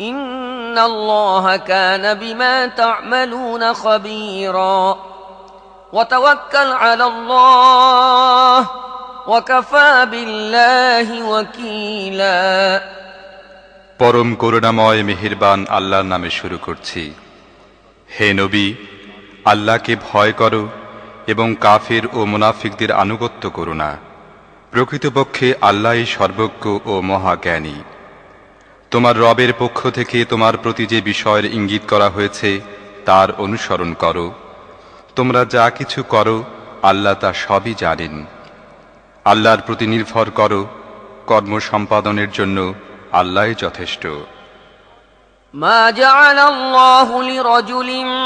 إن الله كان بما تعملون خبيرا وتوكل على الله وكفى بالله وكيلا পরম করুণাময় মেহেরবান আল্লাহর নামে শুরু করছি হে নবী আল্লাহকে ভয় করো এবং কাফের ও মুনাফিকদের আনুগত্য করো না প্রকৃতপক্ষে আল্লাহই সর্বজ্ঞ ও মহাজ্ঞানী তোমার রবের পক্ষ থেকে তোমার প্রতি যে বিষয়ের ইঙ্গিত করা হয়েছে তার অনুসরণ করো তোমরা যা কিছু করো আল্লাহ তা সবই জানেন আল্লাহর প্রতি নির্ভর করো কর্ম সম্পাদনের জন্য আল্লাহ যথেষ্ট ما جعل الله لرجل من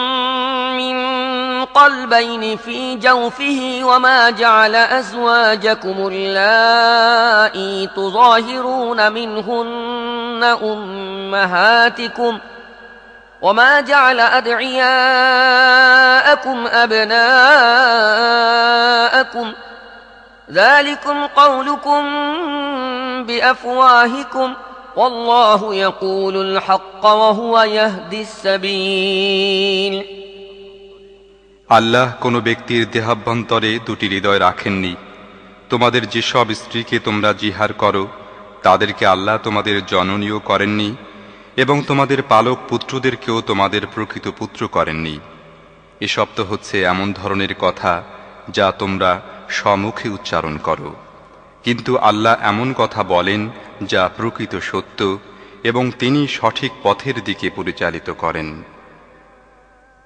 قلبين في جوفه وما جعل أزواجكم اللائي تظاهرون منهن أمهاتكم وما جعل أدعياءكم أبناءكم ذلكم قولكم بأفواهكم والله يقول الحق وهو يهدي السبيل আল্লাহ কোনো ব্যক্তির দেহাভ্যন্তরে দুটি হৃদয় রাখেননি। তোমাদের যেসব স্ত্রীকে তোমরা জিহার করো, তাদেরকে আল্লাহ তোমাদের জননীয় করেননি, এবং তোমাদের পালক পুত্রদেরকেও তোমাদের প্রকৃত পুত্র করেননি। এসব তো হচ্ছে এমন ধরনের কথা যা তোমরা সম্মুখে উচ্চারণ করো। কিন্তু আল্লাহ এমন কথা বলেন যা প্রকৃত সত্য, এবং তিনি সঠিক পথের দিকে পরিচালিত করেন।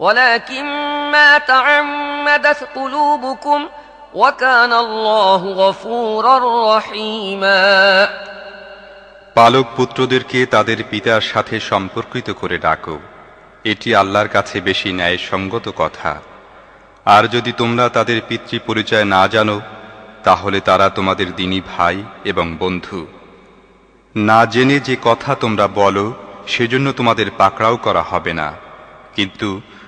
ولكن ما تعمدت قلوبكم وكان الله غفورا رحيما পালক পুত্রদেরকে তাদের পিতার সাথে সম্পর্কিত করে ডাকো এটি আল্লাহর কাছে বেশি ন্যায়সঙ্গত কথা আর যদি তোমরা তাদের পিতৃ পরিচয় না জানো তাহলে তারা তোমাদের দিনী ভাই এবং বন্ধু না জেনে যে কথা তোমরা বলো সেজন্য তোমাদের পাকড়াও করা হবে না কিন্তু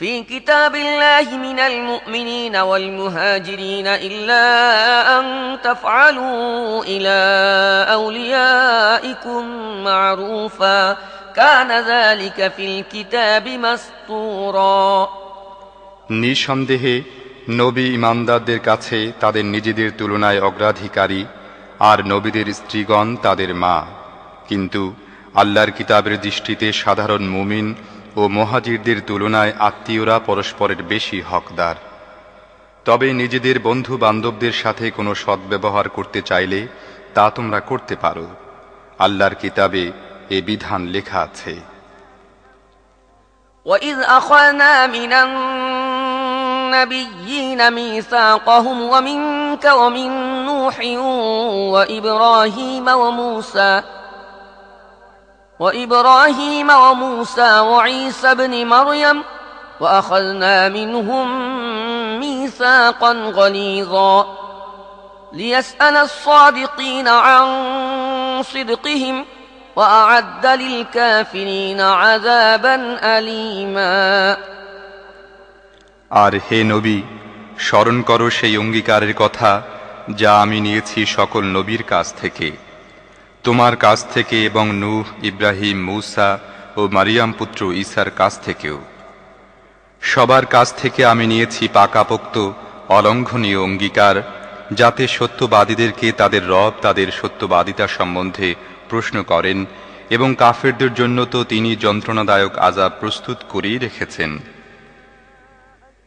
في كتاب الله من المؤمنين والمهاجرين إلا أن تفعلوا إلى أوليائكم معروفا كان ذلك في الكتاب مسطورا নিঃসন্দেহে নবী ইমানদারদের কাছে তাদের নিজেদের তুলনায় অগ্রাধিকারী আর নবীদের স্ত্রীগণ তাদের মা কিন্তু আল্লাহর কিতাবের দৃষ্টিতে সাধারণ মুমিন ও মহাজিরদের তুলনায় আত্মীয়রা পরস্পরের বেশি হকদার তবে নিজেদের বন্ধু বান্ধবদের সাথে কোনো সদ্ব্যবহার করতে চাইলে তা তোমরা করতে পারো আল্লাহর কিতাবে এ বিধান লেখা আছে وإذ أخذنا من النبيين ميثاقهم ومنك ومن نوح وإبراهيم وموسى وإبراهيم وموسى وعيسى بن مريم وأخذنا منهم ميثاقا غليظا ليسأل الصادقين عن صدقهم وأعد للكافرين عذابا أليما আর হে নবী স্মরণ করো সেই অঙ্গীকারের কথা যা আমি নিয়েছি সকল নবীর কাছ থেকে তোমার কাছ থেকে এবং নূহ, ইব্রাহিম, মূসা ও মারিয়াম পুত্র ঈসার কাছ থেকেও। সবার কাছ থেকে আমি নিয়েছি পাকাপোক্ত, অলঙ্ঘনীয় অঙ্গীকার, যাতে সত্যবাদীদেরকে তাদের রব, তাদের সত্যবাদিতা সম্বন্ধে প্রশ্ন করেন এবং কাফেরদের জন্য তো তিনি যন্ত্রণাদায়ক আজাব প্রস্তুত করেই রেখেছেন।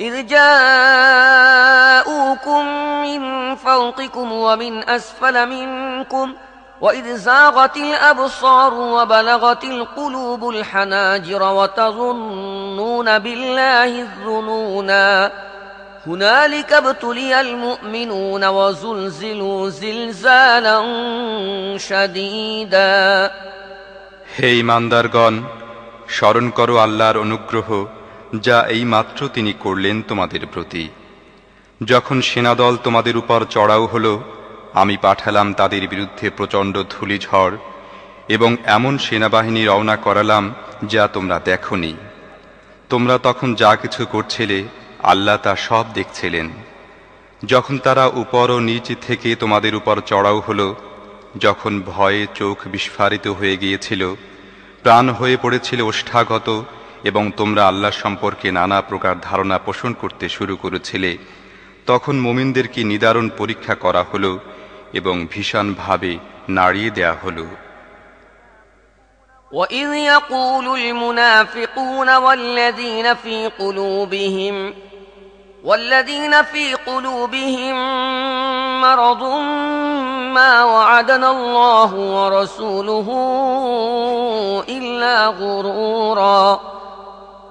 إذ جاءوكم من فوقكم ومن أسفل منكم وإذ زاغت الأبصار وبلغت القلوب الحناجر وتظنون بالله الظنونا هنالك ابتلي المؤمنون وزلزلوا زلزالا شديدا হে ইমানদারগণ স্মরণ করো আল্লাহর অনুগ্রহ যা এই মাত্র তিনি করলেন তোমাদের প্রতি। যখন সেনাদল তোমাদের উপর চড়াও হল, আমি পাঠালাম তাদের বিরুদ্ধে প্রচণ্ড ধূলিঝড়, এবং এমন সেনাবাহিনী রওনা করালাম যা তোমরা দেখনি। তোমরা তখন যা কিছু করছিলে, আল্লাহ তা সব দেখছিলেন। যখন তারা উপর ও নিচ থেকে তোমাদের উপর চড়াও হল, যখন ভয়ে চোখ বিস্ফারিত হয়ে গিয়েছিল, প্রাণ হয়ে পড়েছিল ওষ্ঠাগত এবং তোমরা আল্লাহ সম্পর্কে নানা প্রকার ধারণা পোষণ করতে শুরু করেছিলে তখন মোমিনদেরকে নিদারুণ পরীক্ষা করা হলো এবং ভীষণভাবে নাড়িয়ে দেয়া হলো وَإِذْ يَقُولُ الْمُنَافِقُونَ وَالَّذِينَ فِي قُلُوبِهِمْ والذين في قلوبهم مرض ما وعدنا الله ورسوله إلا غرورا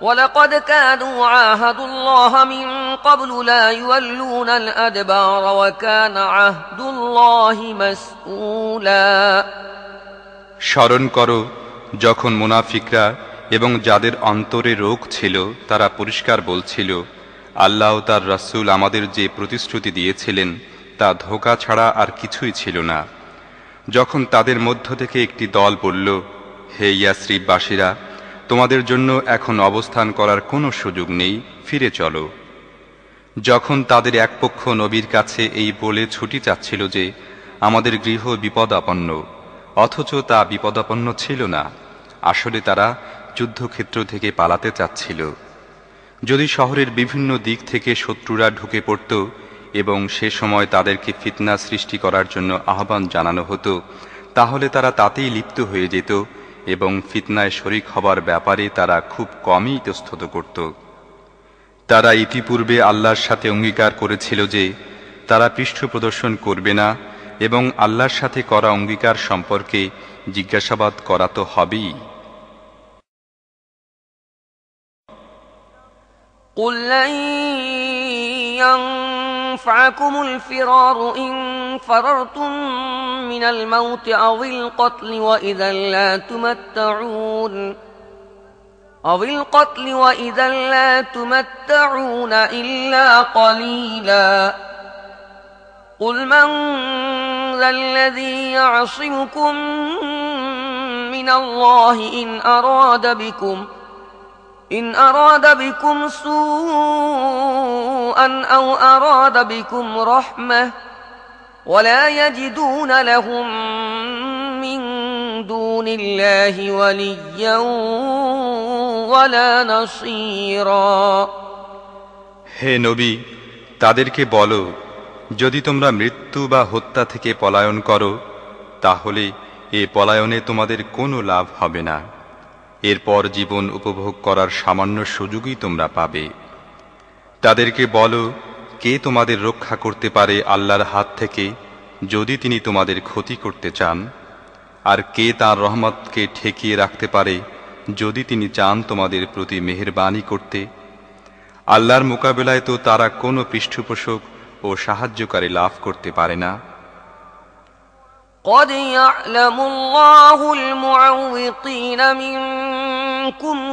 ولقد كانوا عاهدوا الله من قبل لا يولون الأدبار وكان عهد الله مسؤولا স্মরণ করো যখন মুনাফিকরা এবং যাদের অন্তরে রোগ ছিল তারা পরিষ্কার বলছিল আল্লাহ তার রাসূল আমাদের যে প্রতিশ্রুতি দিয়েছিলেন তা ধোকা ছাড়া আর কিছুই ছিল না যখন তাদের মধ্য থেকে একটি দল বলল হে ইয়াশ্রীবাসীরা তোমাদের জন্য এখন অবস্থান করার কোনো সুযোগ নেই, ফিরে চলো। যখন তাদের এক পক্ষ নবীর কাছে এই বলে ছুটি চাচ্ছিল যে আমাদের গৃহ বিপদাপন্ন, অথচ তা বিপদাপন্ন ছিল না, আসলে তারা যুদ্ধক্ষেত্র থেকে পালাতে চাচ্ছিল। যদি শহরের বিভিন্ন দিক থেকে শত্রুরা ঢুকে পড়ত এবং সে সময় তাদেরকে ফিতনা সৃষ্টি করার জন্য আহ্বান জানানো হতো, তাহলে তারা তাতেই লিপ্ত হয়ে যেত এবং ফিতনায় শরিক হবার ব্যাপারে তারা খুব কমই ইতস্তত করত তারা ইতিপূর্বে আল্লাহর সাথে অঙ্গীকার করেছিল যে তারা পৃষ্ঠ প্রদর্শন করবে না এবং আল্লাহর সাথে করা অঙ্গীকার সম্পর্কে জিজ্ঞাসাবাদ করা তো হবেই قل لن ينفعكم الفرار إن فررتم من الموت أو القتل وإذا لا تمتعون. أو القتل وإذا لا تمتعون إلا قليلاً. قل من ذا الذي يعصمكم من الله إن أراد بكم إن أراد بكم سوءا أو أراد بكم رحمة ولا يجدون لهم من دون الله وليا ولا نصيرا হে নবী তাদেরকে বলো যদি তোমরা মৃত্যু বা হত্যা থেকে পলায়ন করো তাহলে এ পলায়নে তোমাদের কোনো লাভ হবে না এরপর জীবন উপভোগ করার সামান্য সুযোগই তোমরা পাবে। তাদেরকে বলো, কে তোমাদের রক্ষা করতে পারে আল্লাহর হাত থেকে, যদি তিনি তোমাদের ক্ষতি করতে চান? আর কে তার রহমতকে ঠেকিয়ে রাখতে পারে, যদি তিনি চান তোমাদের প্রতি মেহেরবানি করতে? আল্লাহর মোকাবেলায় তো তারা কোনো পৃষ্ঠপোষক ও সাহায্যকারী লাভ করতে পারে না। قد يعلم الله المعوقين منكم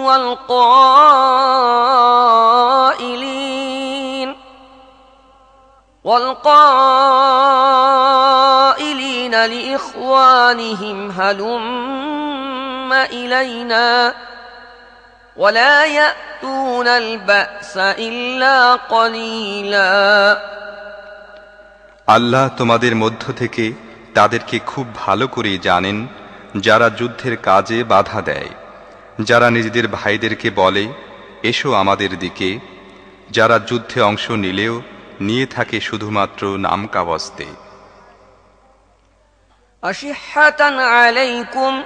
والقائلين والقائلين لإخوانهم هلم إلينا ولا يأتون البأس إلا قليلا আল্লাহ তোমাদের মধ্য থেকে তাদেরকে খুব ভালো করে জানেন যারা যুদ্ধের কাজে বাধা দেয় যারা নিজেদের ভাইদেরকে বলে এসো আমাদের দিকে যারা যুদ্ধে অংশ নিলেও নিয়ে থাকে শুধুমাত্র নাম কাওয়াস্তে أشحة عليكم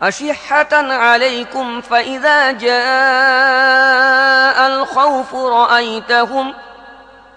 أشحة عليكم فإذا جاء الخوف رأيتهم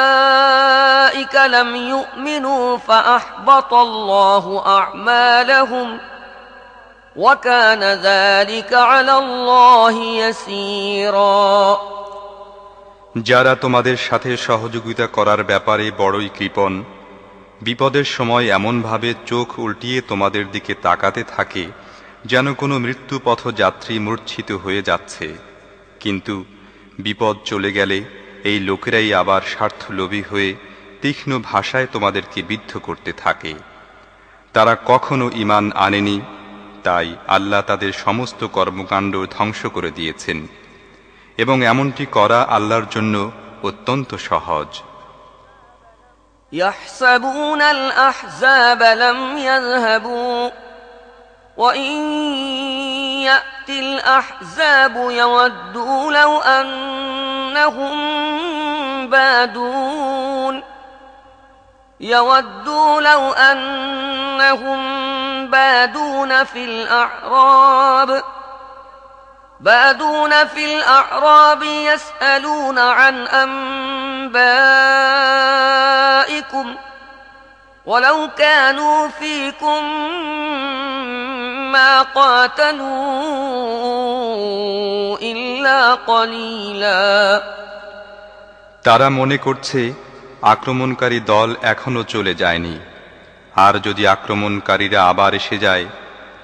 أولئك لم يؤمنوا فأحبط الله أعمالهم وكان ذلك على الله يسيرا যারা তোমাদের সাথে সহযোগিতা করার ব্যাপারে বড়ই কৃপণ বিপদের সময় এমনভাবে চোখ উল্টিয়ে তোমাদের দিকে তাকাতে থাকে যেন কোনো মৃত্যুপথ যাত্রী মূর্ছিত হয়ে যাচ্ছে কিন্তু বিপদ চলে গেলে এই লোকেরাই আবার স্বার্থলোভী হয়ে তীক্ষ্ণ ভাষায় তোমাদেরকে বিদ্ধ করতে থাকে তারা কখনো ইমান আনেনি তাই আল্লাহ তাদের সমস্ত কর্মকাণ্ড ধ্বংস করে দিয়েছেন এবং এমনটি করা আল্লাহর জন্য অত্যন্ত সহজ يحسبون الأحزاب لم يذهبوا وإن يأتي الأحزاب يودوا لو أنهم بادون يودوا لو أنهم بادون في الأعراب بادون في الأعراب يسألون عن أنبائكم ولو كانوا فيكم ما قاتلوا إلا قليلا তারা মনে করছে আক্রমণকারী দল এখনো চলে যায়নি আর যদি আক্রমণকারীরা আবার এসে যায়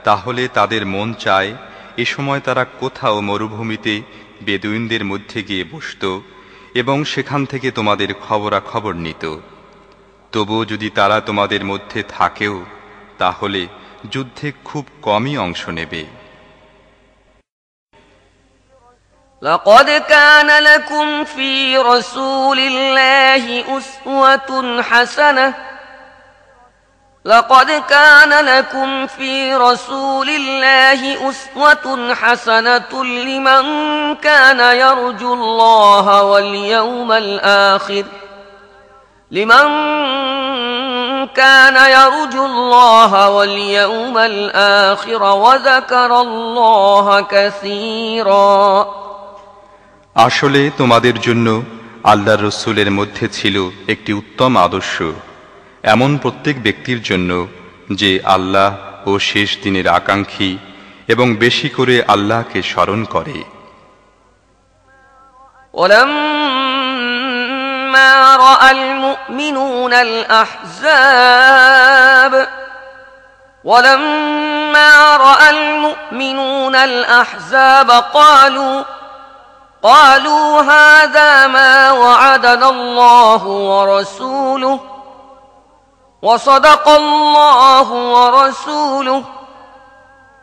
তাহলে তাদের মন চায় এ সময় তারা কোথাও মরুভূমিতে বেদুইনদের মধ্যে গিয়ে বসত এবং সেখান থেকে তোমাদের খবরাখবর নিত তবুও যদি তারা তোমাদের মধ্যে থাকেও তাহলে যুদ্ধে খুব কমই অংশ নেবে لقد كان لكم في رسول الله أسوة حسنة لقد كان لكم في رسول الله أسوة حسنة لمن كان يرجو الله واليوم الآخر لمن كان يرجو الله واليوم الآخر وذكر الله كثيرا আসলে তোমাদের জন্য আল্লাহ রসুলের মধ্যে ছিল একটি উত্তম আদর্শ এমন প্রত্যেক ব্যক্তির জন্য যে আল্লাহ ও শেষ দিনের আকাঙ্ক্ষী এবং বেশি করে আল্লাহকে স্মরণ করে ولما رأى المؤمنون الأحزاب. ولما رأى المؤمنون الأحزاب قالوا قالوا هذا ما وعدنا الله ورسوله وصدق الله ورسوله.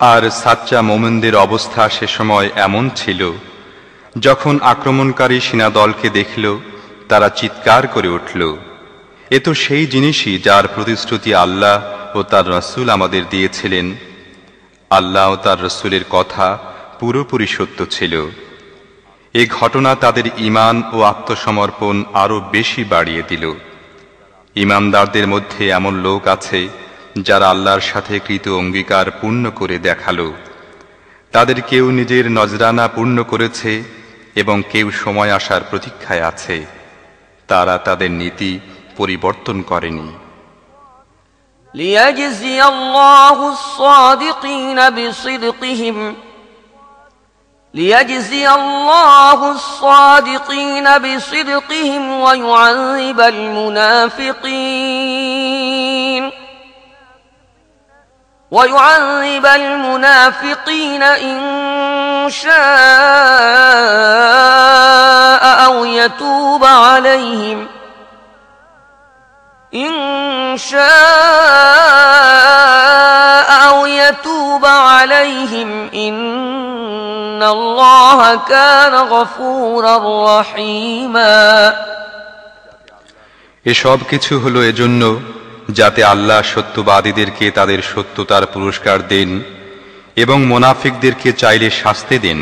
আর সাচ্চা মোমেনদের অবস্থা সে সময় এমন ছিল, যখন আক্রমণকারী সেনাদলকে দেখল, তারা চিৎকার করে উঠল। এ তো সেই জিনিসই যার প্রতিশ্রুতি আল্লাহ ও তার রসুল আমাদের দিয়েছিলেন। আল্লাহ ও তার রসুলের কথা পুরোপুরি সত্য ছিল। এ ঘটনা তাদের ইমান ও আত্মসমর্পণ আরও বেশি বাড়িয়ে দিল। ইমানদারদের মধ্যে এমন লোক আছে যারা আল্লাহর সাথে কৃত অঙ্গীকার পূর্ণ করে দেখালো তাদের কেউ নিজের নজরানা পূর্ণ করেছে এবং কেউ সময় আসার প্রতীক্ষায় আছে তারা তাদের নীতি পরিবর্তন করেনি ليجزي الله الصادقين بصدقهم ليجزي الله الصادقين بصدقهم ويعذب المنافقين. ويعذب المنافقين إن شاء أو يتوب عليهم. إن شاء أو يتوب عليهم إن এসব কিছু হলো এজন্য যাতে আল্লাহ সত্যবাদীদেরকে তাদের সত্যতার পুরস্কার দেন এবং মোনাফিকদেরকে চাইলে শাস্তি দেন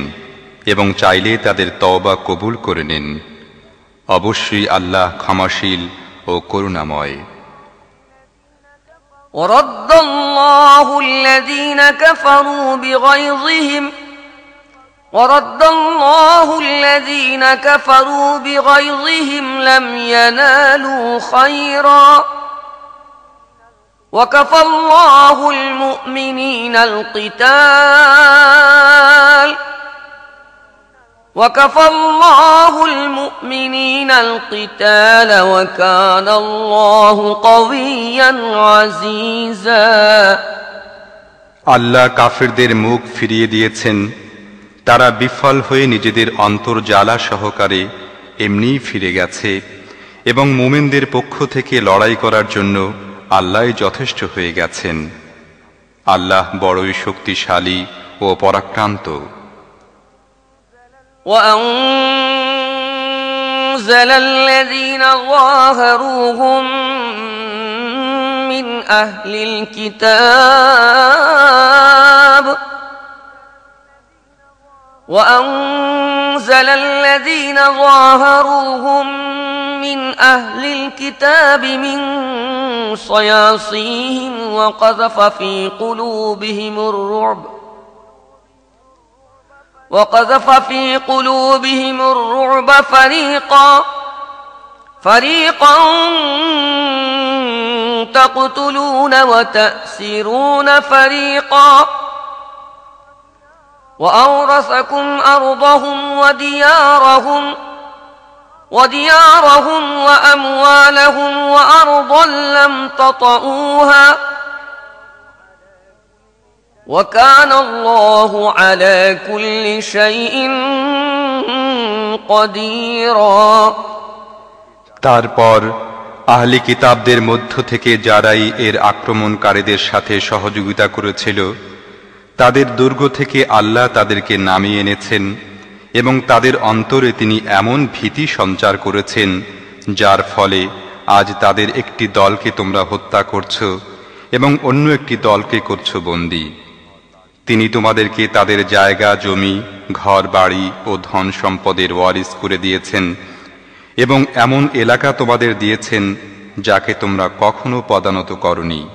এবং চাইলে তাদের তওবা কবুল করে নেন অবশ্যই আল্লাহ ক্ষমাশীল ও করুণাময় ورد الله الذين كفروا بغيظهم ورد الله الذين كفروا بغيظهم لم ينالوا خيرا وكفى الله المؤمنين القتال وكفى الله المؤمنين القتال وكان الله قويا عزيزا আল্লাহ কাফিরদের মুখ ফিরিয়ে দিয়েছেন তারা বিফল হয়ে নিজেদের অন্তর্জালা সহকারে এমনিই ফিরে গেছে এবং মোমেনদের পক্ষ থেকে লড়াই করার জন্য আল্লাহ যথেষ্ট হয়ে গেছেন আল্লাহ বড়ই শক্তিশালী ও পরাক্রান্ত وأنزل الذين ظاهروهم من أهل الكتاب وأنزل الذين ظاهروهم من أهل الكتاب من صياصيهم وقذف في قلوبهم الرعب وقذف في قلوبهم الرعب فريقا فريقا تقتلون وتأسرون فريقا وأورثكم أرضهم وديارهم وديارهم وأموالهم وأرضا لم تطئوها وكان الله على كل شيء قديرا তারপর আহলি কিতাবদের মধ্য থেকে যারাই এর আক্রমণকারীদের সাথে সহযোগিতা করেছিল তাদের দুর্গ থেকে আল্লাহ তাদেরকে নামিয়ে এনেছেন এবং তাদের অন্তরে তিনি এমন ভীতি সঞ্চার করেছেন, যার ফলে আজ তাদের একটি দলকে তোমরা হত্যা করছ এবং অন্য একটি দলকে করছ বন্দী। তিনি তোমাদেরকে তাদের জায়গা, জমি, ঘর, বাড়ি ও ধন সম্পদের ওয়ারিস করে দিয়েছেন এবং এমন এলাকা তোমাদের দিয়েছেন যাকে তোমরা কখনো পদানত করনি।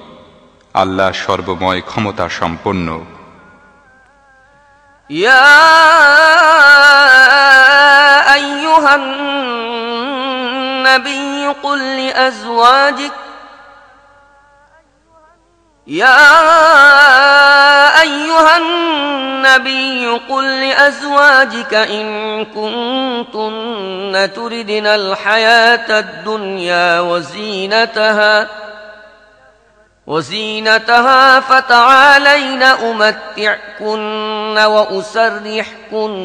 আল্লাহ সর্বময় ক্ষমতা সম্পন্ন। يا أيها النبي قل لأزواجك يا أيها النبي قل لأزواجك إن كنتن تردن الحياة الدنيا وزينتها وزينتها فتعالين أمتعكن وأسرحكن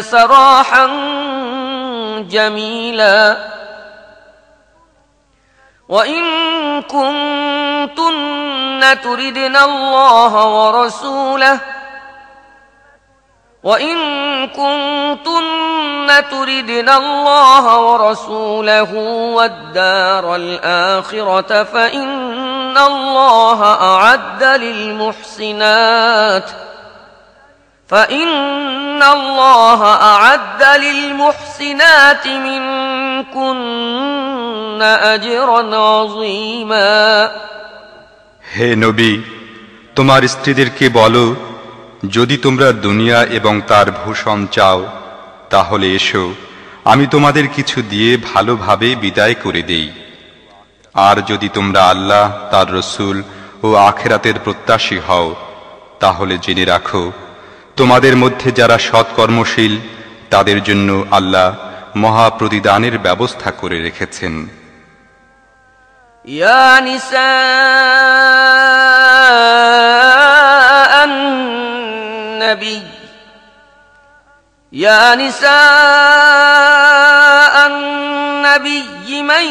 سراحا جميلا. وإن كنتن تردن الله ورسوله وإن كنتن تردن الله ورسوله والدار الآخرة فإن الله أعد للمحسنات فإن الله أعد للمحسنات منكن أجرا عظيما হে নবী তোমার স্ত্রীদেরকে বলো যদি তোমরা দুনিয়া এবং তার ভূষণ চাও, তাহলে এসো, আমি তোমাদের কিছু দিয়ে ভালোভাবে বিদায় করে দেই। আর যদি তোমরা আল্লাহ, তার রসুল ও আখেরাতের প্রত্যাশী হও, তাহলে জেনে রাখো, তোমাদের মধ্যে যারা সৎকর্মশীল, তাদের জন্য আল্লাহ মহাপ্রতিদানের ব্যবস্থা করে রেখেছেন। ইয়া يا نساء النبي من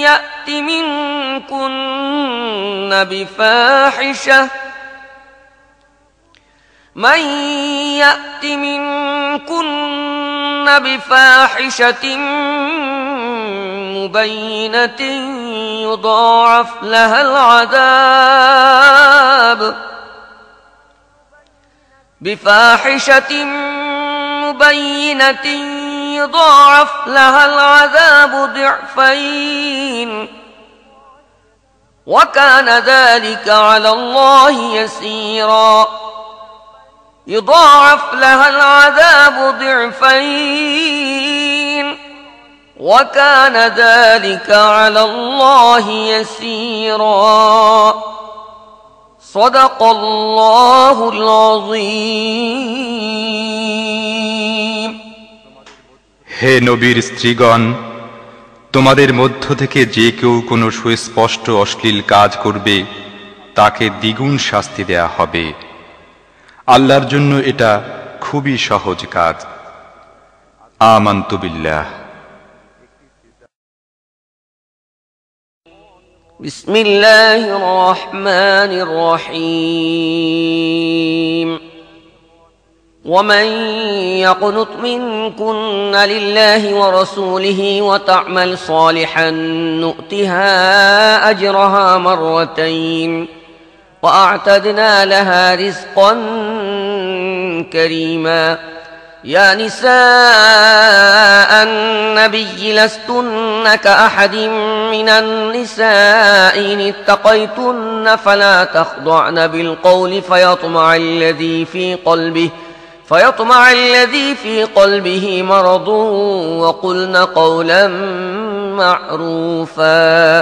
يأت منكن بفاحشة من يأت منكن بفاحشة مبينة يضاعف لها العذاب بفاحشة مبينة يضاعف لها العذاب ضعفين وكان ذلك على الله يسيرا يضاعف لها العذاب ضعفين وكان ذلك على الله يسيرا صدق الله العظيم হে নবীর স্ত্রীগণ তোমাদের মধ্য থেকে যে কেউ কোনো সুস্পষ্ট অশ্লীল কাজ করবে তাকে দ্বিগুণ শাস্তি দেয়া হবে আল্লাহর জন্য এটা খুবই সহজ কাজ আমান্তু بسم الله الرحمن الرحيم. ومن يقنط منكن لله ورسوله وتعمل صالحا نؤتها أجرها مرتين وأعتدنا لها رزقا كريما. يا نساء النبي لستن كأحد من النساء إن اتقيتن فلا تخضعن بالقول فيطمع الذي في قلبه فيطمع الذي في قلبه مرض وقلن قولا معروفا.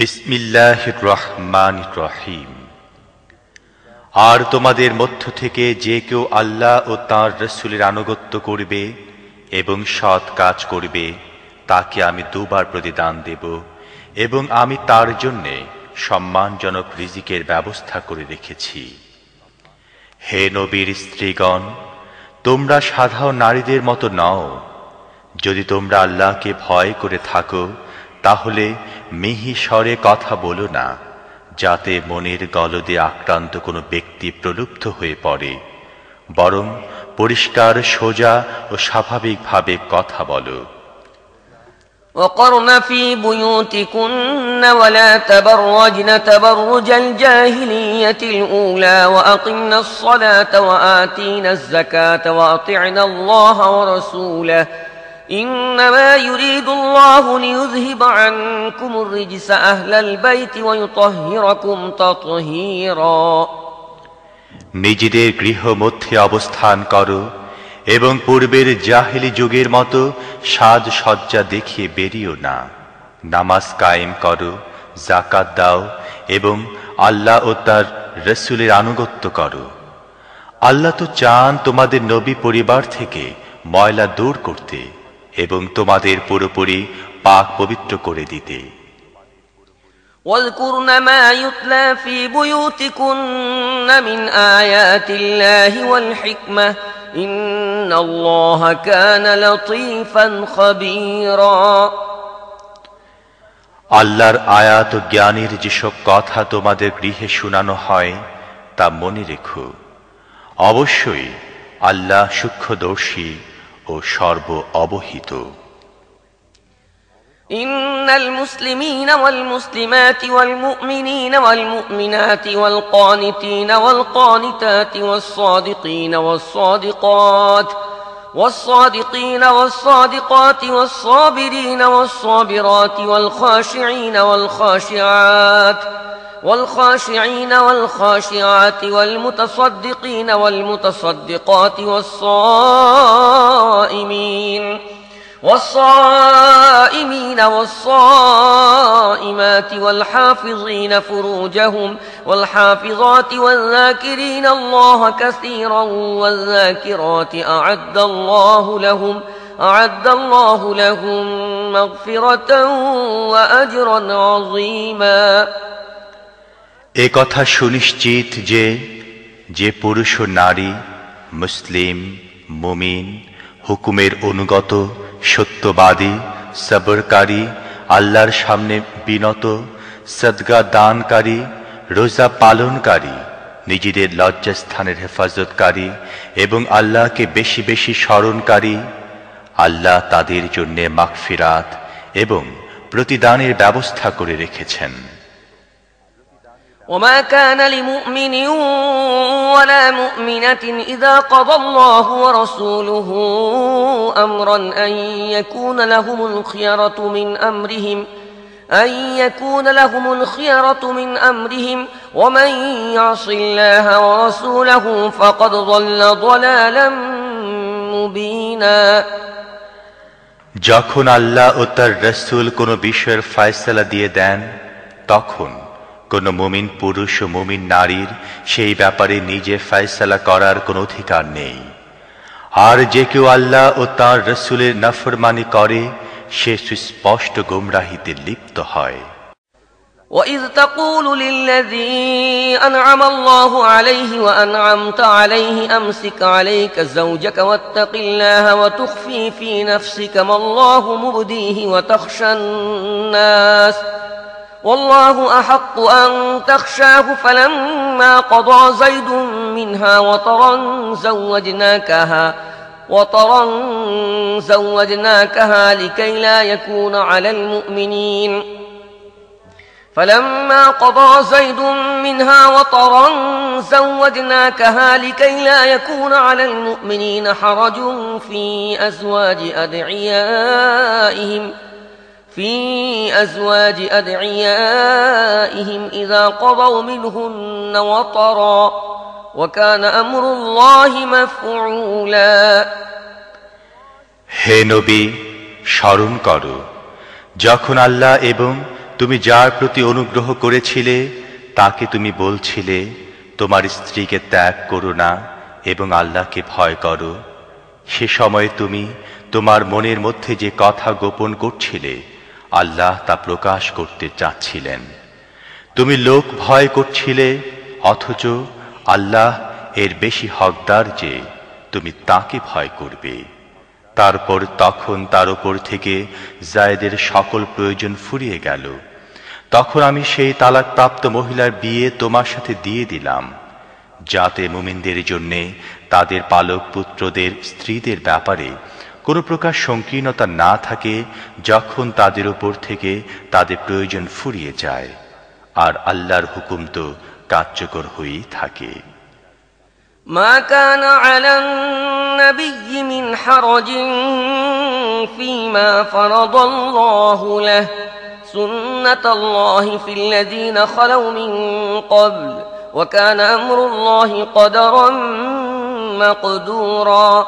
بسم الله الرحمن الرحيم. আর তোমাদের মধ্য থেকে যে কেউ আল্লাহ ও তাঁর রসুলের আনুগত্য করবে এবং সৎ কাজ করবে, তাকে আমি দুবার প্রতিদান দেব এবং আমি তার জন্যে সম্মানজনক রিজিকের ব্যবস্থা করে রেখেছি। হে নবীর স্ত্রীগণ, তোমরা সাধারণ নারীদের মতো নও। যদি তোমরা আল্লাহকে ভয় করে থাকো, তাহলে মিহি স্বরে কথা বলো না। যাতে মনের গলদে আক্রান্ত কোনো ব্যক্তি প্রলুব্ধ হয়ে পড়ে বরং পরিষ্কার সোজা ও স্বাভাবিকভাবে কথা বলো وقرن في بيوتكن ولا تبرجن تبرج الجاهلية الأولى وأقمنا الصلاة وآتينا الزكاة وأطعنا الله ورسوله إنما يريد الله ليذهب عنكم الرجس أهل البيت ويطهركم تطهيرا নিজেদের গৃহ মধ্যে অবস্থান করো এবং পূর্বের জাহেলি যুগের মতো সাজ সজ্জা দেখিয়ে বেরিও না নামাজ কায়েম করো জাকাত দাও এবং আল্লাহ ও তার রসুলের আনুগত্য করো আল্লাহ তো চান তোমাদের নবী পরিবার থেকে ময়লা দূর করতে এবং তোমাদের পুরোপুরি পাক পবিত্র করে দিতে واذكرن ما يتلى في بيوتكن من آيات الله والحكمة إن الله كان لطيفا خبيرا আল্লাহর আয়াত ও জ্ঞানের যেসব কথা তোমাদের গৃহে শোনানো হয় তা মনে রেখো অবশ্যই আল্লাহ সূক্ষ্মদর্শী ও সর্ব অবহিত إن المسلمين والمسلمات والمؤمنين والمؤمنات والقانتين والقانتات والصادقين والصادقات والصادقين والصادقات والصابرين والصابرات والخاشعين والخاشعات والخاشعين والخاشعات والمتصدقين والمتصدقات والصائمين والصائمين والصائمات والحافظين فروجهم والحافظات والذاكرين الله كثيرا والذاكرات أعد الله لهم أعد الله لهم مغفرة وأجرا عظيما এ কথা সুনিশ্চিত যে যে পুরুষ ও নারী, মুসলিম, মুমিন, হুকুমের অনুগত, সত্যবাদী, সবরকারী, আল্লাহর সামনে বিনত, সদগা দানকারী, রোজা পালনকারী, নিজেদের লজ্জাস্থানের হেফাজতকারী এবং আল্লাহকে বেশি বেশি স্মরণকারী, আল্লাহ তাদের জন্যে মাগফিরাত এবং প্রতিদানের ব্যবস্থা করে রেখেছেন। وما كان لمؤمن ولا مؤمنة إذا قضى الله ورسوله أمرا أن يكون لهم الخيرة من أمرهم أن يكون لهم الخيرة من أمرهم ومن يعص الله ورسوله فقد ضل ضلالا مبينا যখন আল্লাহ ও তার রসুল কোনো বিষয়ের ফয়সলা দিয়ে দেন তখন কোনো মুমিন পুরুষ ও মুমিন নারীর সেই ব্যাপারে নিজে ফয়সলা করার কোনো অধিকার নেই আর যে কেউ আল্লাহ ও তার রসুলের নফরমানি করে সে সুস্পষ্ট গুমরাহিতে লিপ্ত হয় وإذ تقول للذي أنعم الله عليه وأنعمت عليه أمسك عليك زوجك واتق الله وتخفي في نفسك ما الله مبديه وتخشى الناس والله أحق أن تخشاه فلما قضى زيد منها وطرا زوجناكها وطرا زوجناكها لكي لا يكون على المؤمنين. فلما قضى زيد منها وطرا زوجناكها لكي لا يكون على المؤمنين حرج في أزواج أدعيائهم. في أزواج أدعيائهم إذا قضوا منهن وطرا وكان أمر الله مفعولا হে নবী স্মরণ করো যখন আল্লাহ এবং তুমি যার প্রতি অনুগ্রহ করেছিলে তাকে তুমি বলছিলে তোমার স্ত্রীকে ত্যাগ করো না এবং আল্লাহকে ভয় করো সে সময় তুমি তোমার মনের মধ্যে যে কথা গোপন করছিলে আল্লাহ তা প্রকাশ করতে চাচ্ছিলেন। তুমি লোক ভয় করছিলে, অথচ আল্লাহ এর বেশি হকদার যে তুমি তাকে ভয় করবে। তারপর তখন তার ওপর থেকে জায়দের সকল প্রয়োজন ফুরিয়ে গেল। তখন আমি সেই তালাকপ্রাপ্ত মহিলার বিয়ে তোমার সাথে দিয়ে দিলাম, যাতে মুমিনদের জন্যে তাদের পালক পুত্রদের স্ত্রীদের ব্যাপারে কোনো প্রকার সংকীর্ণতা না থাকে যখন তাদের উপর থেকে তাদের প্রয়োজন ফুরিয়ে যায় আর আল্লাহর হুকুম তো কার্যকর হয়েই থাকে ما كان على النبي من حرج فيما فرض الله له سنة الله في الذين خلوا من قبل وكان أمر الله قدرا مقدورا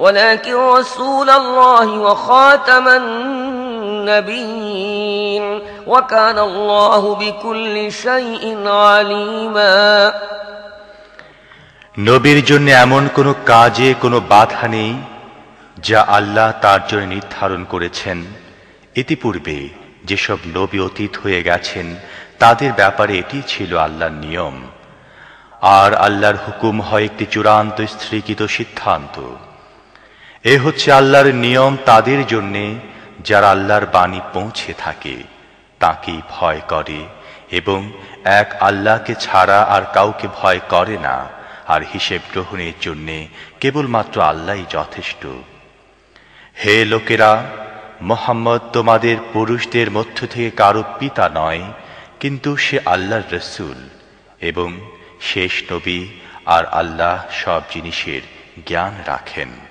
ولكن رسول الله وخاتم النبيين وكان الله بكل شيء عليما নবীর জন্য এমন কোনো কাজে কোনো বাধা নেই যা আল্লাহ তার জন্য নির্ধারণ করেছেন ইতিপূর্বে যেসব নবী অতীত হয়ে গেছেন তাদের ব্যাপারে এটি ছিল আল্লাহর নিয়ম আর আল্লাহর হুকুম হয় একটি চূড়ান্ত স্থিকৃত সিদ্ধান্ত এ হচ্ছে আল্লাহর নিয়ম তাদের জন্যে, যারা আল্লাহর বাণী পৌঁছে থাকে তাকে ভয় করে এবং এক আল্লাহকে ছাড়া আর কাউকে ভয় করে না, আর হিসেব গ্রহণের জন্যে কেবলমাত্র আল্লাহই যথেষ্ট। হে লোকেরা, মোহাম্মদ তোমাদের পুরুষদের মধ্য থেকে কারও পিতা নয়, কিন্তু সে আল্লাহর রসুল এবং শেষ নবী আর আল্লাহ সব জিনিসের জ্ঞান রাখেন।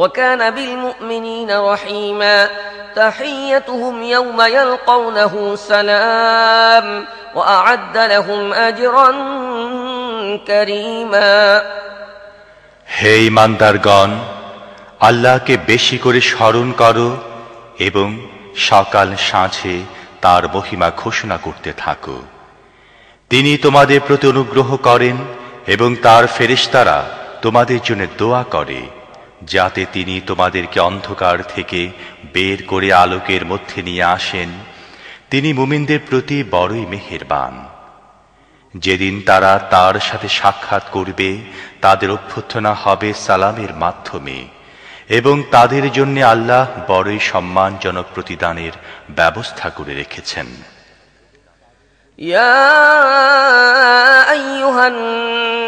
وكان بالمؤمنين رحيما تحيتهم يوم يلقونه سلام وأعد لهم أجرا كريما হে ইমানদারগণ আল্লাহকে বেশি করে স্মরণ করো এবং সকাল সাঁঝে তার মহিমা ঘোষণা করতে থাকো তিনি তোমাদের প্রতি অনুগ্রহ করেন এবং তার ফেরেশতারা তোমাদের জন্য দোয়া করে যাতে তিনি তোমাদেরকে অন্ধকার থেকে বের করে আলোকের মধ্যে নিয়ে আসেন। তিনি মুমিনদের প্রতি বড়ই মেহেরবান। যেদিন তারা তার সাথে সাক্ষাৎ করবে, তাদের অভ্যর্থনা হবে সালামের মাধ্যমে, এবং তাদের জন্য আল্লাহ বড়ই সম্মানজনক প্রতিদানের ব্যবস্থা করে রেখেছেন। ইয়া আইয়ুহান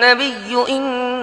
النبي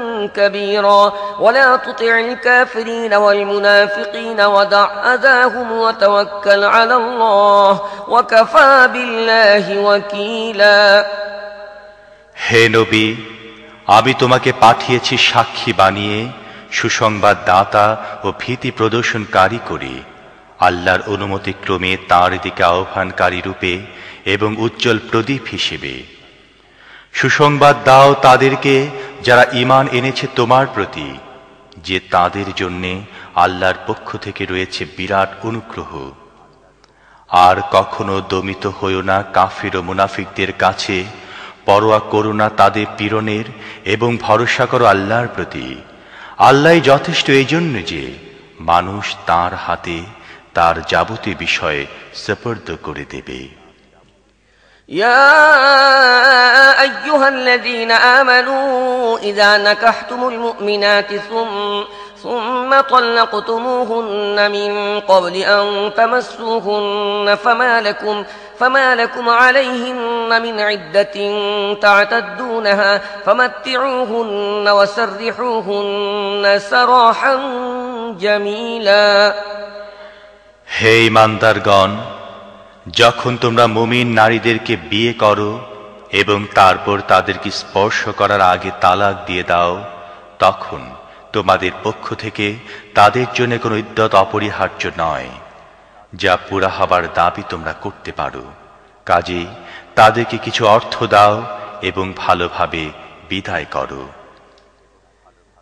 كبيرا ولا تطع الكافرين والمنافقين ودع أذاهم وتوكل على الله وكفى بالله وكيلا হে নবী আমি তোমাকে পাঠিয়েছি সাক্ষী বানিয়ে সুসংবাদ দাতা ও ভীতি প্রদর্শনকারী করে আল্লাহর অনুমতিক্রমে তাঁর দিকে আহ্বানকারী রূপে এবং উজ্জ্বল প্রদীপ হিসেবে সুসংবাদ দাও তাদেরকে যারা ইমান এনেছে তোমার প্রতি, যে তাদের জন্যে আল্লাহর পক্ষ থেকে রয়েছে বিরাট অনুগ্রহ। আর কখনো দমিত হইও না কাফির ও মুনাফিকদের কাছে, পরোয়া করো না তাদের পীড়নের এবং ভরসা করো আল্লাহর প্রতি। আল্লাহ যথেষ্ট এই জন্য যে মানুষ তার হাতে তার যাবতীয় বিষয়ে সপর্দ করে দেবে। يا أيها الذين آمنوا إذا نكحتم المؤمنات ثم ثم طلقتموهن من قبل أن تمسوهن فما لكم فما لكم عليهن من عدة تعتدونها فمتعوهن وسرحوهن سراحا جميلا. هي hey, যখন তোমরা মুমিন নারীদেরকে বিয়ে করো এবং তারপর তাদেরকে স্পর্শ করার আগে তালাক দিয়ে দাও, তখন তোমাদের পক্ষ থেকে তাদের জন্য কোনো ইদ্যত অপরিহার্য নয়, যা পুরা হবার দাবি তোমরা করতে পারো। কাজেই তাদেরকে কিছু অর্থ দাও এবং ভালোভাবে বিদায় করো।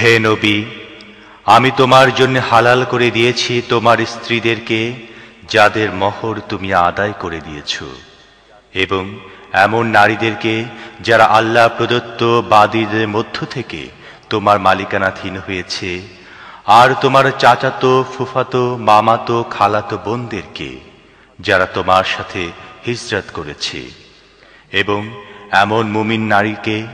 হে নবী, আমি তোমার জন্য হালাল করে দিয়েছি তোমার স্ত্রীদেরকে, যাদের মহর তুমি আদায় করে দিয়েছ। এবং এমন নারীদেরকে, যারা আল্লাহ প্রদত্ত বাদীদের মধ্য থেকে তোমার মালিকানাধীন হয়েছে, আর তোমার চাচাতো, ফুফাতো, মামাতো, খালাতো বোনদেরকে, যারা তোমার সাথে হিজরত করেছে। এবং এমন মুমিন নারীকে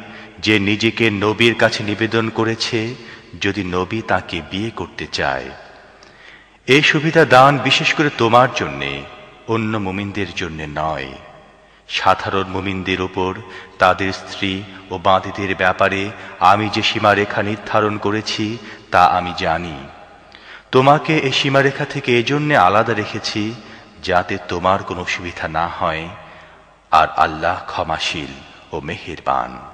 যে নিজেকে নবীর কাছে নিবেদন করেছে, যদি নবী তাকে বিয়ে করতে চায়। এই সুবিধা দান বিশেষ করে তোমার জন্যে, অন্য মুমিনদের জন্য নয়। সাধারণ মুমিনদের ওপর তাদের স্ত্রী ও বাঁধেদের ব্যাপারে আমি যে সীমারেখা নির্ধারণ করেছি, তা আমি জানি। তোমাকে এই সীমারেখা থেকে এজন্যে আলাদা রেখেছি, যাতে তোমার কোনো অসুবিধা না হয়, আর আল্লাহ ক্ষমাশীল ও মেহেরবান।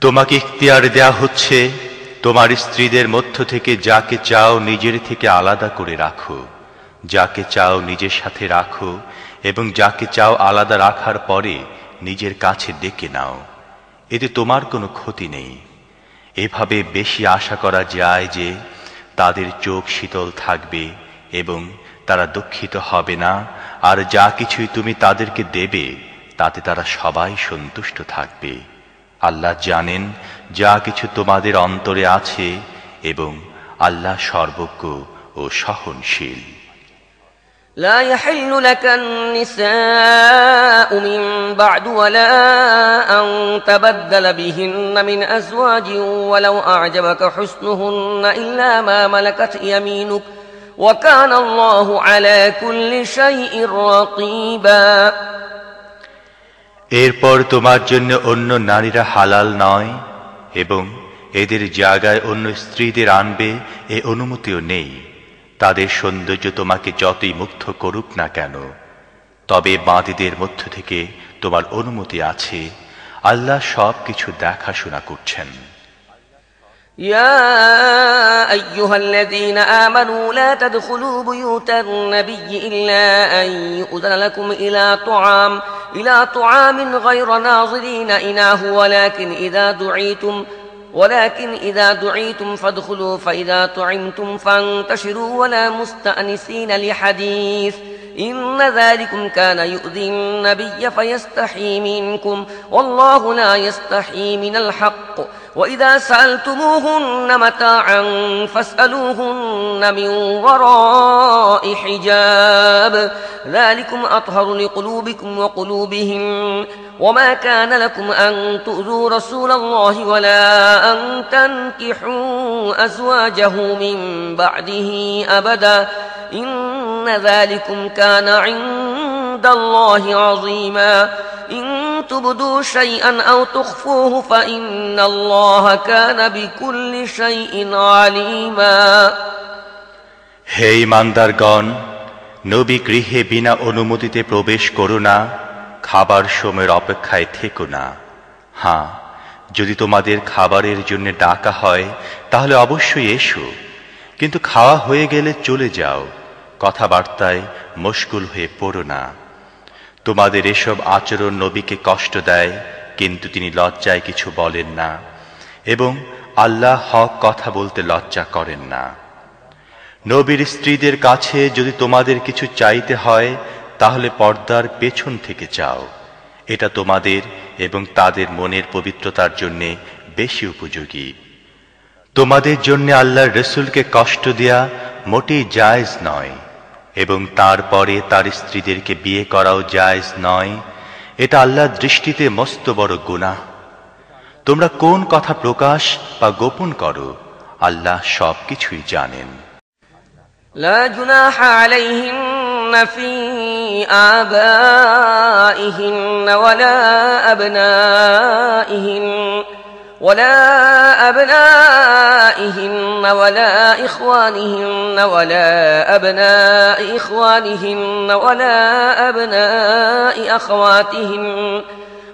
তোমাকে ইখতিয়ার দেয়া হচ্ছে, তোমার স্ত্রীদের মধ্য থেকে যাকে চাও নিজের থেকে আলাদা করে রাখো, যাকে চাও নিজের সাথে রাখো এবং যাকে চাও আলাদা রাখার পরে নিজের কাছে ডেকে নাও। এতে তোমার কোনো ক্ষতি নেই। এভাবে বেশি আশা করা যায় যে তাদের চোখ শীতল থাকবে এবং তারা দুঃখিত হবে না, আর যা কিছুই তুমি তাদেরকে দেবে, তাতে তারা সবাই সন্তুষ্ট থাকবে। আল্লাহ জানেন যা কিছু তোমাদের অন্তরে আছে এবং আল্লাহ সর্বজ্ঞ ও সহনশীল لا يحل لك النساء من بعد ولا أن تبدل بهن من أزواج ولو أعجبك حسنهن إلا ما ملكت يمينك وكان الله على كل شيء رقيبا এরপর তোমার জন্য অন্য নারীরা হালাল নয়, এবং এদের জায়গায় অন্য স্ত্রীদের আনবে এ অনুমতিও নেই। তাদের সৌন্দর্য তোমাকে যতই মুগ্ধ করুক না কেন, তবে বাঁদিদের মধ্য থেকে তোমার অনুমতি আছে। আল্লাহ সব কিছু দেখাশোনা করছেন। يا أيها الذين آمنوا لا تدخلوا بيوت النبي إلا أن يؤذن لكم إلى طعام إلى طعام غير ناظرين إناه ولكن إذا دعيتم ولكن إذا دعيتم فادخلوا فإذا طعمتم فانتشروا ولا مستأنسين لحديث. إن ذلكم كان يؤذي النبي فيستحي منكم والله لا يستحي من الحق. وإذا سألتموهن متاعا فاسألوهن من وراء حجاب. ذلكم أطهر لقلوبكم وقلوبهم. وما كان لكم أن تؤذوا رسول الله ولا أن تنكحوا أزواجه من بعده أبدا. إن ذلكم كان عند الله عظيما. إن تبدوا شيئا أو تخفوه فإن الله হে ইমানদারগণ, নবী গৃহে বিনা অনুমতিতে প্রবেশ করো না, খাবার সময়ের অপেক্ষায় থেকো না। হ্যাঁ যদি তোমাদের খাবারের জন্য ডাকা হয়, তাহলে অবশ্যই এসো, কিন্তু খাওয়া হয়ে গেলে চলে যাও, কথাবার্তায় মুশকুল হয়ে পড়ো না। তোমাদের এসব আচরণ নবীকে কষ্ট দেয়, কিন্তু তিনি লজ্জায় কিছু বলেন না। এবং আল্লাহ হক কথা বলতে লজ্জা করেন না। নবীর স্ত্রীদের কাছে যদি তোমাদের কিছু চাইতে হয়, তাহলে পর্দার পেছন থেকে চাও। এটা তোমাদের এবং তাদের মনের পবিত্রতার জন্যে বেশি উপযোগী। তোমাদের জন্য আল্লাহর রসুলকে কষ্ট দেয়া মোটেই জায়জ নয়, এবং তারপরে তার স্ত্রীদেরকে বিয়ে করাও জায়জ নয়। এটা আল্লাহর দৃষ্টিতে মস্ত বড় গুনাহ। তোমরা কোন কথা প্রকাশ বা গোপন করো আল্লাহ সব কিছুই জানেন لا جناح عليهن في آبائهن ولا أبنائهن ولا أبنائهن ولا إخوانهن ولا أبناء إخوانهن ولا أبناء أخواتهن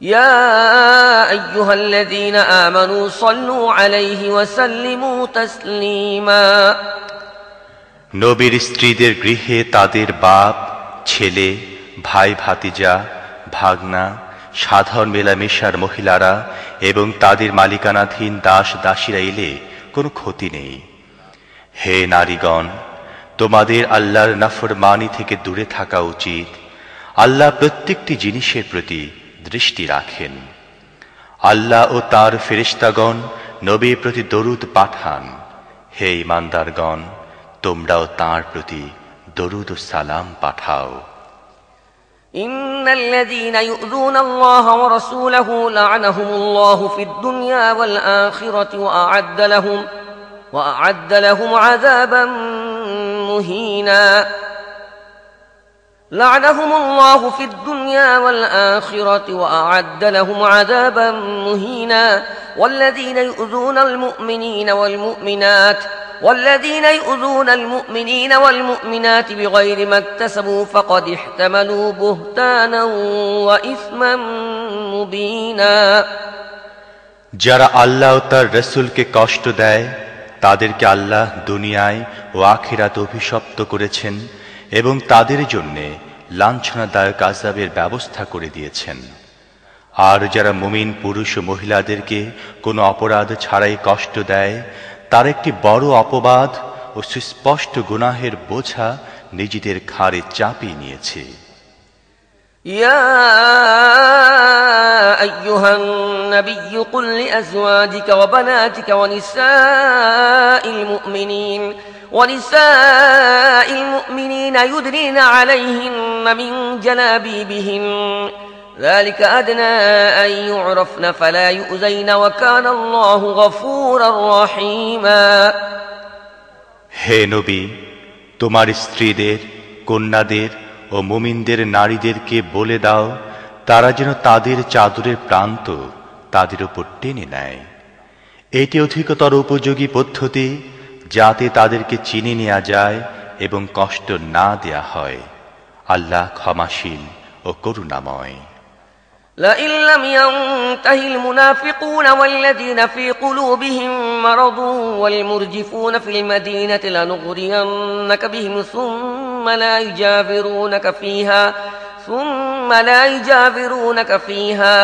يا أيها الذين آمنوا صلوا عليه وسلموا تسليما নবীর স্ত্রীদের গৃহে তাদের বাপ ছেলে ভাই ভাতিজা ভাগনা সাধারণ মেলামেশার মহিলারা এবং তাদের মালিকানাধীন দাস দাসীরা এলে কোনো ক্ষতি নেই হে নারীগণ তোমাদের আল্লাহর নাফর মানি থেকে দূরে থাকা উচিত আল্লাহ প্রত্যেকটি জিনিসের প্রতি দৃষ্টি রাখেন আল্লাহ ও তার ফেরিস্তাগণ নবীর প্রতি দরুদ পাঠান হে ইমানদারগণ তোমরাও তার প্রতি দরুদ ও সালাম পাঠাও إن الذين يؤذون الله ورسوله لعنهم الله في الدنيا والآخرة وأعد لهم وأعد لهم عذابا مهينا لعنهم الله في الدنيا والآخرة وأعد لهم عذابا مهينا والذين يؤذون المؤمنين والمؤمنات والذين يؤذون المؤمنين والمؤمنات بغير ما اكتسبوا فقد احتملوا بهتانا وإثما مبينا যারা আল্লাহ ও তার রসুলকে কষ্ট দেয় তাদেরকে আল্লাহ দুনিয়ায় ও আখিরাত অভিশপ্ত করেছেন এবং তাদের জন্যে লাঞ্ছনাদায়ক আজাবের ব্যবস্থা করে দিয়েছেন আর যারা মুমিন পুরুষ ও মহিলাদেরকে কোনো অপরাধ ছাড়াই কষ্ট দেয় তার একটি বড় অপবাদ ও সুস্পষ্ট গুনাহের বোঝা নিজেদের ঘাড়ে চাপিয়ে নিয়েছে يا أيها النبي قل لأزواجك وبناتك ونساء المؤمنين ونساء المؤمنين يدنين عليهن من جلابيبهن ذلك أدنى أن يعرفن فلا يؤذين وكان الله غفورا رحيما হে নবী তোমার স্ত্রীদের কন্যাদের ও মুমিনদের নারীদেরকে বলে দাও তারা যেন তাদের চাদরের প্রান্ত তাদের উপর টেনে নেয় এটি অধিকতর উপযোগী পদ্ধতি যাতে তাদেরকে চিনে নেওয়া যায় এবং কষ্ট না দেয়া হয় আল্লাহ ক্ষমাশীল ও করুণাময় لئن لم ينته المنافقون والذين في قلوبهم مرض والمرجفون في المدينة لنغرينك بهم ثم لا يجاورونك فيها ثم لا يجاورونك فيها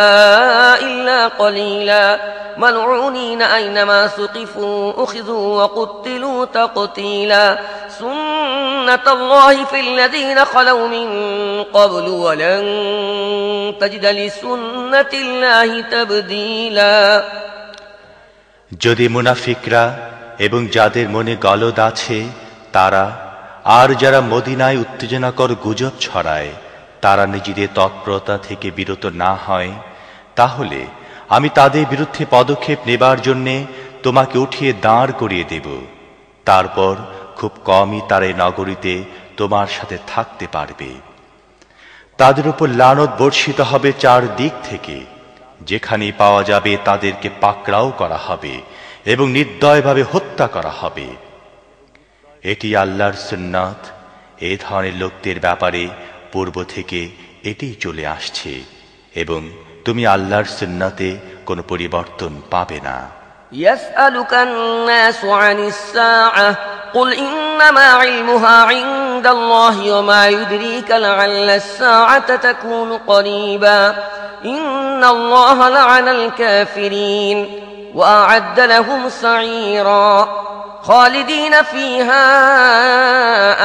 إلا قليلا ملعونين أينما سقفوا أخذوا وقتلوا تقتيلا سنة الله في الذين خلوا من قبل ولن تجد لسنة الله تبديلا যদি মুনাফিকরা এবং যাদের মনে গলদ আছে তারা আর যারা মদিনায় উত্তেজনাকর গুজব ছড়ায় তারা নিজেদের তৎপরতা থেকে বিরত না হয়, তাহলে আমি তাদের বিরুদ্ধে পদক্ষেপ নেবার জন্যে তোমাকে উঠিয়ে দাঁড় করিয়ে দেব। তারপর খুব কমই তারা নগরীতে তোমার সাথে থাকতে পারবে। তাদের উপর লানত বর্ষিত হবে চার দিক থেকে যেখানে পাওয়া যাবে তাদেরকে পাকড়াও করা হবে এবং নির্দয়ভাবে হত্যা করা হবে। এটি আল্লাহর সুন্নাত। এ ধরনের লোকদের ব্যাপারে পূর্ব থেকে এটি চলে আসছে এবং তুমি আল্লাহর সুন্নাতে কোনো পরিবর্তন পাবে না يسألك الناس عن الساعة قل إنما علمها عند الله وما يدريك لعل الساعة تكون قريبا إن الله لعن الكافرين وأعد لهم سعيرا. خالدين فيها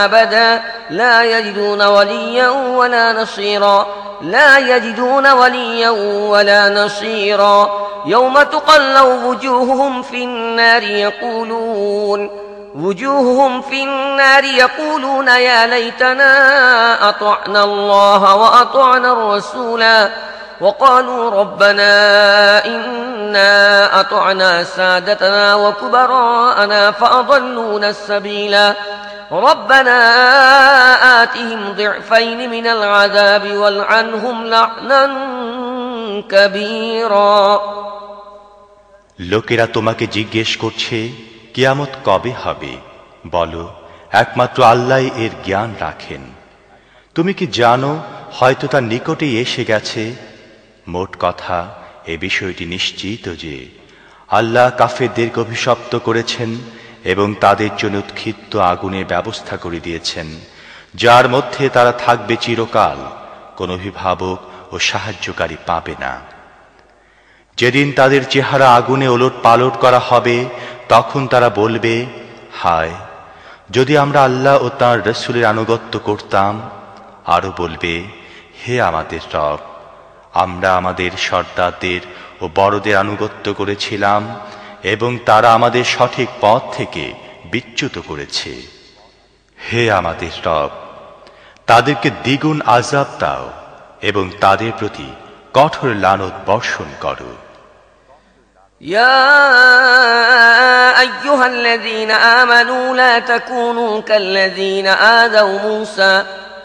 أبدا. لا يجدون وليا ولا نصيرا. لا يجدون وليا ولا نصيرا. يوم تقلب وجوههم في النار يقولون وجوههم في النار يقولون يا ليتنا أطعنا الله وأطعنا الرسولا. وقالوا ربنا إنا أطعنا سادتنا وكبراءنا فأضلونا السبيلا ربنا آتهم ضعفين من العذاب والعنهم لعنا كبيرا লোকেরা তোমাকে জিজ্ঞেস করছে কিয়ামত কবে হবে বলো একমাত্র আল্লাহ এর জ্ঞান রাখেন তুমি কি জানো হয়তো তার নিকটেই এসে গেছে মোট কথা, এ বিষয়টি নিশ্চিত যে আল্লাহ কাফেরদেরকে অভিশপ্ত করেছেন এবং তাদের জন্য উৎক্ষিপ্ত আগুনের ব্যবস্থা করে দিয়েছেন, যার মধ্যে তারা থাকবে চিরকাল, কোনো অভিভাবক ও সাহায্যকারী পাবে না। যেদিন তাদের চেহারা আগুনে ওলট পালট করা হবে, তখন তারা বলবে, হায়, যদি আমরা আল্লাহ ও তাঁর রসুলের আনুগত্য করতাম, আরও বলবে, হে আমাদের রব। আমরা আমাদের সর্দারদের ও বড়দের আনুগত্য করেছিলাম এবং তারা আমাদের সঠিক পথ থেকে বিচ্যুত করেছে হে আমাদের রব তাদেরকে দ্বিগুণ আজাব দাও এবং তাদের প্রতি কঠোর লানত বর্ষণ করো يا أيها الذين آمنوا لا تكونوا كالذين آذوا موسى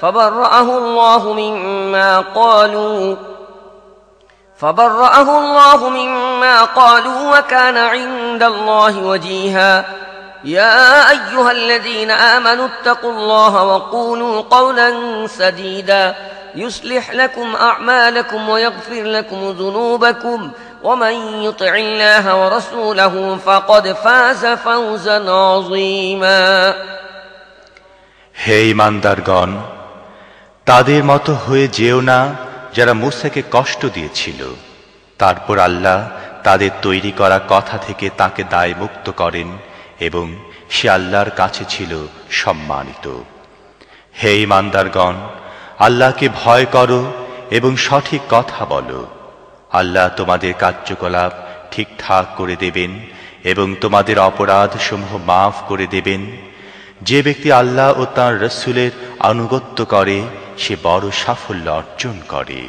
فبرأه الله مما قالوا فبرأه الله مما قالوا وكان عند الله وجيها يا أيها الذين آمنوا اتقوا الله وقولوا قولا سديدا يصلح لكم أعمالكم ويغفر لكم ذنوبكم ومن يطع الله ورسوله فقد فاز فوزا عظيما হে ইমানদারগণ তাদের মতো হয়ে যেও না যারা মুসাকে কষ্ট দিয়েছিল। তারপর আল্লাহ তাদের তৈরি করা কথা থেকে তাকে দায়মুক্ত করেন এবং সে আল্লাহর কাছে ছিল সম্মানিত। হে ইমানদারগণ আল্লাহকে ভয় করো এবং সঠিক কথা বলো। আল্লাহ তোমাদের কার্যকলাপ ঠিকঠাক করে দেবেন এবং তোমাদের অপরাধ সমূহ মাফ করে দেবেন। যে ব্যক্তি আল্লাহ ও তাঁর রসুলের আনুগত্য করে সে বড় সাফল্য অর্জন করে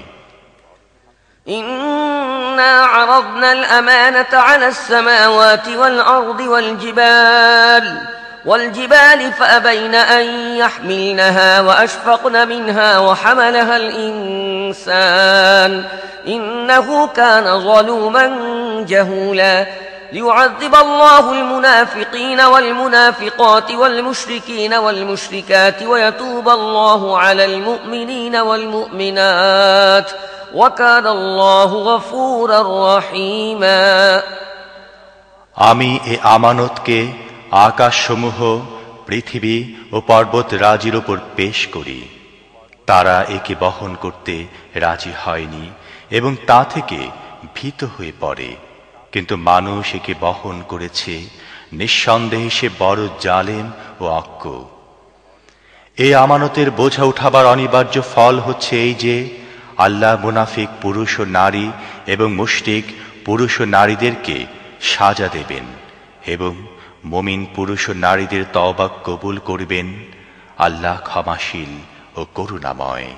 إنا عرضنا الأمانة على السماوات والأرض والجبال والجبال فأبين أن يحملنها وأشفقن منها وحملها الإنسان إنه كان ظلوما جهولا ليعذب الله المنافقين والمنافقات والمشركين والمشركات ويتوب الله على المؤمنين والمؤمنات وكان الله غفورا رحيما আমি এ আমানতকে আকাশসমূহ পৃথিবী ও পর্বত রাজির ওপর পেশ করি তারা একে বহন করতে রাজি হয়নি এবং তা থেকে ভীত হয়ে পড়ে কিন্তু মানুষ একে বহন করেছে। নিঃসন্দেহে সে বড় জালেম ও অজ্ঞ এই আমানতের বোঝা উঠাবার অনিবার্য ফল হচ্ছে এই যে, আল্লাহ মুনাফিক পুরুষ ও নারী এবং মুশরিক পুরুষ ও নারীদেরকে সাজা দেবেন এবং মমিন পুরুষ ও নারীদের তওবা কবুল করবেন। আল্লাহ ক্ষমাশীল ও করুণাময়।